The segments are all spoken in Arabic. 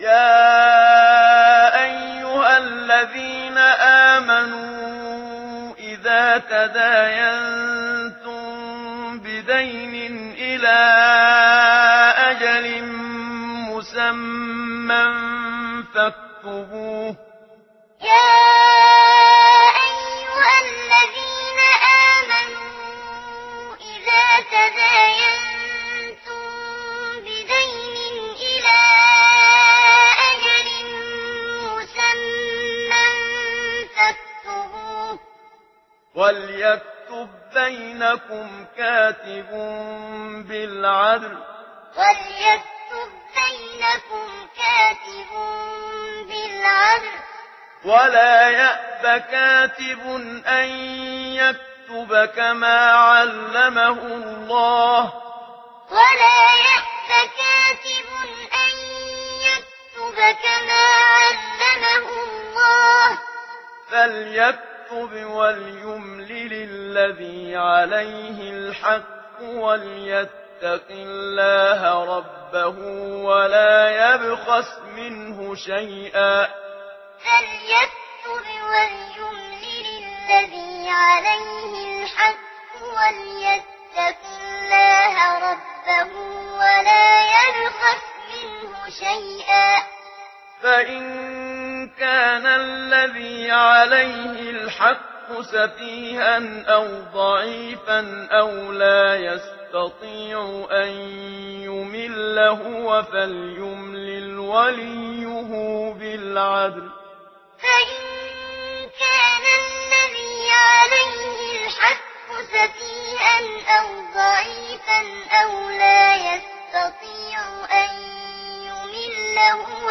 يا أيها الذين آمنوا إذا تداينتم بدين إلى أجل مسمى فاكتبوه يا وليكتب بينكم كاتب بالعدل وليكتب بينكم كاتب بالعدل ولا يأب كاتب أن يكتب كما علمه الله ولا يأب كاتب أن يكتب كما علمه الله فليكتب يأخذ وليملل الذي عليه الحق وليتق الله ربه ولا يبخس منه شيئا. فليكتب وليملل الذي عليه الحق وليتق الله ربه ولا يبخس منه شيئا. فإن كان الذي عليه الحق سفيها أو ضعيفا أو لا يستطيع أن يمله هو الوليه وليه بالعدل. فإن كان الذي عليه الحق سفيها أو ضعيفا أو لا يستطيع أن يمله هو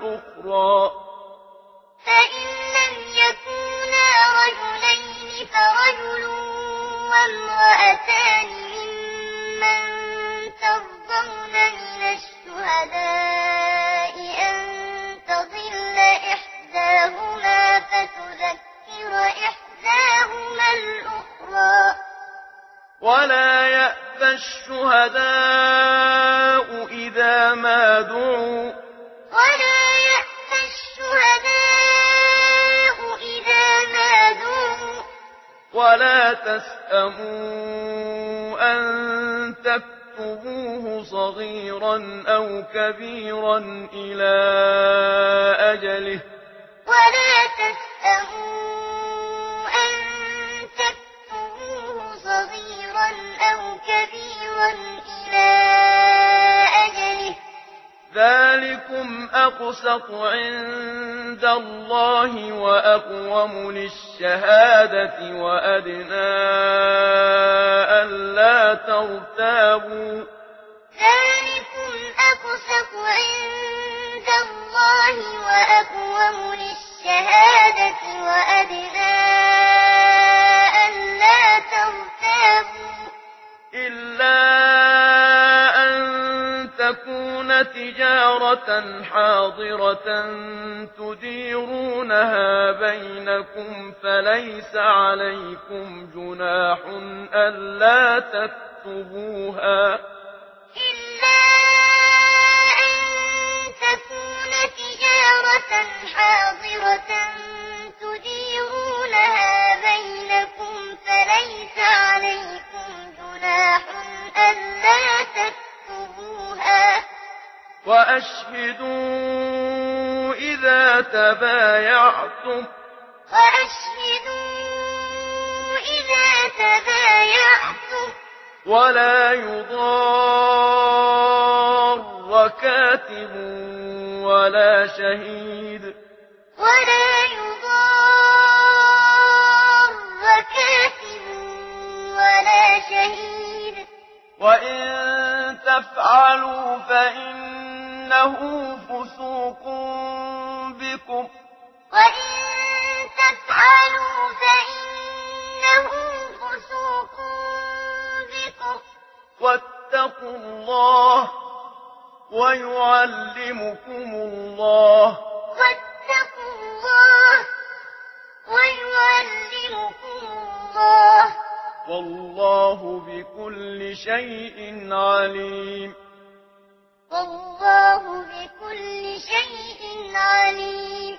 الشهداء إذا ما دعوا. ولا يأتى الشهداء إذا ما دعوا. ولا تسأموا أن تكتبوه صغيرا أو كبيرا إلى أجله. ولا تسأموا إلى أجله ذلكم أقسط عند الله وأقوم للشهادة وأدنى ألا ترتابوا. ذلكم أقسط عند الله وأقوم للشهادة وأدنى تِجَارَةً حَاضِرَةً تُدِيرُونَهَا بَيْنَكُمْ فَلَيْسَ عَلَيْكُمْ جُنَاحٌ أَلَّا تَكْتُبُوهَا إِلَّا أَن تَكُونَ تِجَارَةً حَاضِرَةً وأشهدوا إذا تبايعتم. وأشهدوا إذا تبايعتم. ولا يضار كاتب ولا شهيد. ولا يضار كاتب ولا شهيد. وإن تفعلوا فإن فإنه فسوق بكم. وإن تفعلوا فإنه فسوق بكم. واتقوا الله ويعلمكم الله. واتقوا الله ويعلمكم الله. والله بكل شيء عليم. والله بكل شيء عليم.